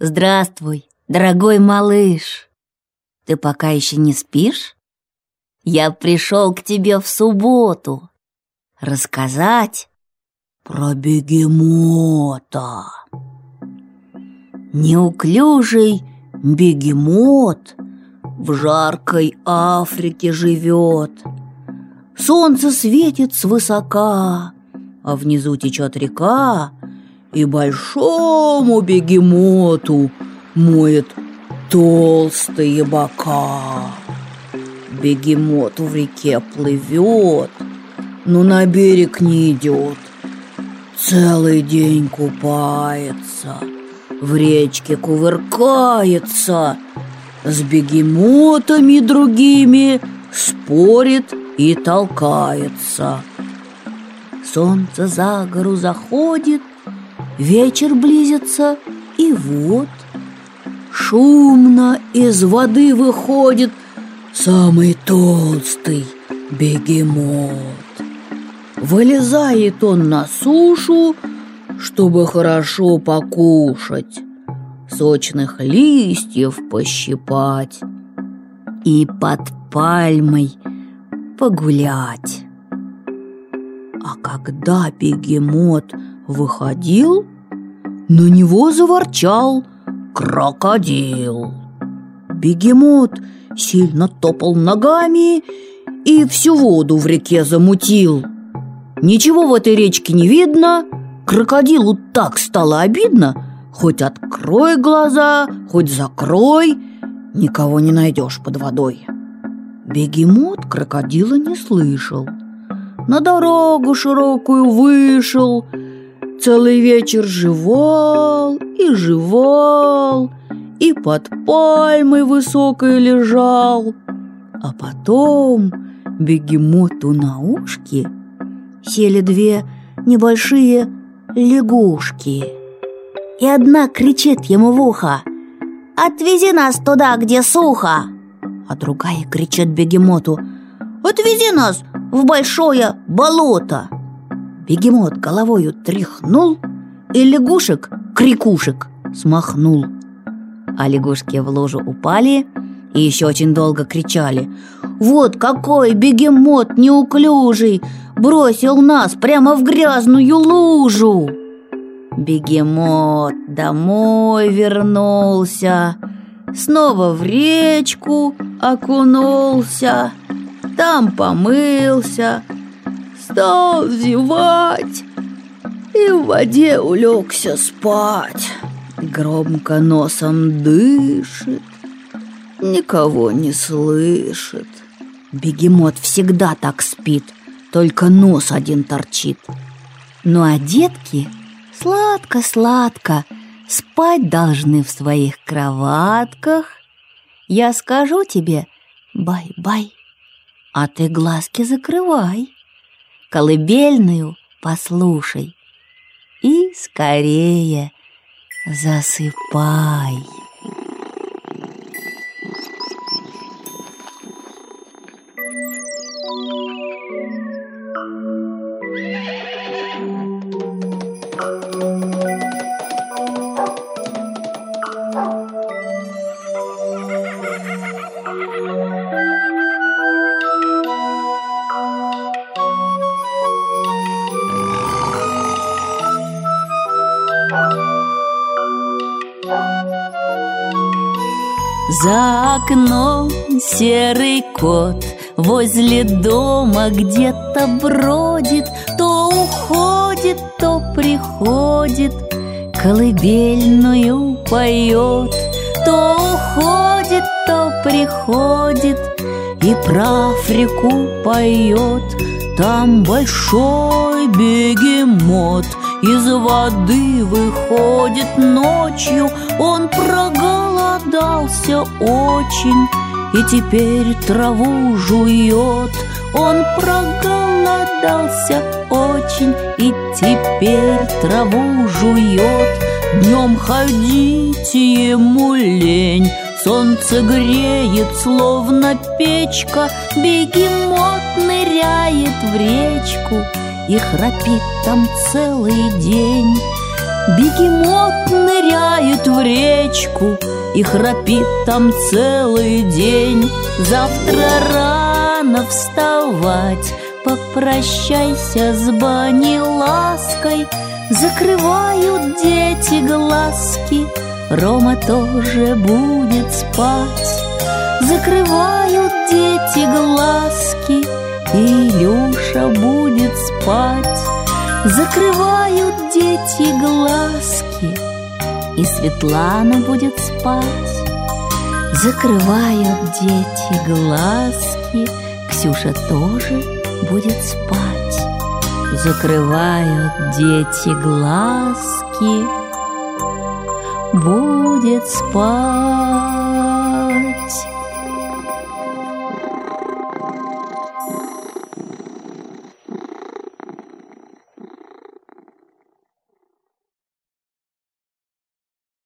Здравствуй, дорогой малыш. Ты пока еще не спишь? Я пришел к тебе в субботу рассказать про бегемота. Неуклюжий бегемот в жаркой Африке живет. Солнце светит свысока, а внизу течет река, и большому бегемоту моет толстые бока. Бегемот в реке плывет, но на берег не идет. Целый день купается, в речке кувыркается, с бегемотами другими спорит и толкается. Солнце за гору заходит, вечер близится, и вот шумно из воды выходит самый толстый бегемот. Вылезает он на сушу, чтобы хорошо покушать, сочных листьев пощипать и под пальмой погулять. А когда бегемот выходил, на него заворчал крокодил. Бегемот сильно топал ногами и всю воду в реке замутил. Ничего в этой речке не видно, крокодилу так стало обидно, хоть открой глаза, хоть закрой, никого не найдешь под водой. Бегемот крокодила не слышал – на дорогу широкую вышел, Целый вечер жевал и жевал, И под пальмой высокой лежал. А потом бегемоту на ушки Сели две небольшие лягушки. И одна кричит ему в ухо «Отвези нас туда, где сухо!» А другая кричит бегемоту «Отвези нас в большое болото!» Бегемот головою тряхнул и лягушек, крикушек, смахнул. А лягушки в лужу упали и еще очень долго кричали «Вот какой бегемот неуклюжий! Бросил нас прямо в грязную лужу!» Бегемот домой вернулся, снова в речку окунулся – там помылся, стал зевать и в воде улегся спать. Громко носом дышит, никого не слышит. Бегемот всегда так спит, только нос один торчит. Ну а детки сладко-сладко спать должны в своих кроватках. Я скажу тебе бай-бай. А ты глазки закрывай, колыбельную послушай и скорее засыпай. За окном серый кот Возле дома где-то бродит То уходит, то приходит Колыбельную поет То уходит, то приходит И про Африку поет. Там большой бегемот Из воды выходит ночью Он прогал проголодался очень И теперь траву жует Он проголодался очень И теперь траву жует Днем ходить ему лень Солнце греет, словно печка. Бегемот ныряет в речку И храпит там целый день. Бегемот ныряет в речку И храпит там целый день. Завтра рано вставать Попрощайся с бани лаской. Закрывают дети глазки Рома тоже будет спать. Закрывают дети глазки И Илюша будет спать. Закрывают дети глазки И Светлана будет спать. Закрывают дети глазки Ксюша тоже будет спать. Закрывают дети глазки Будет спать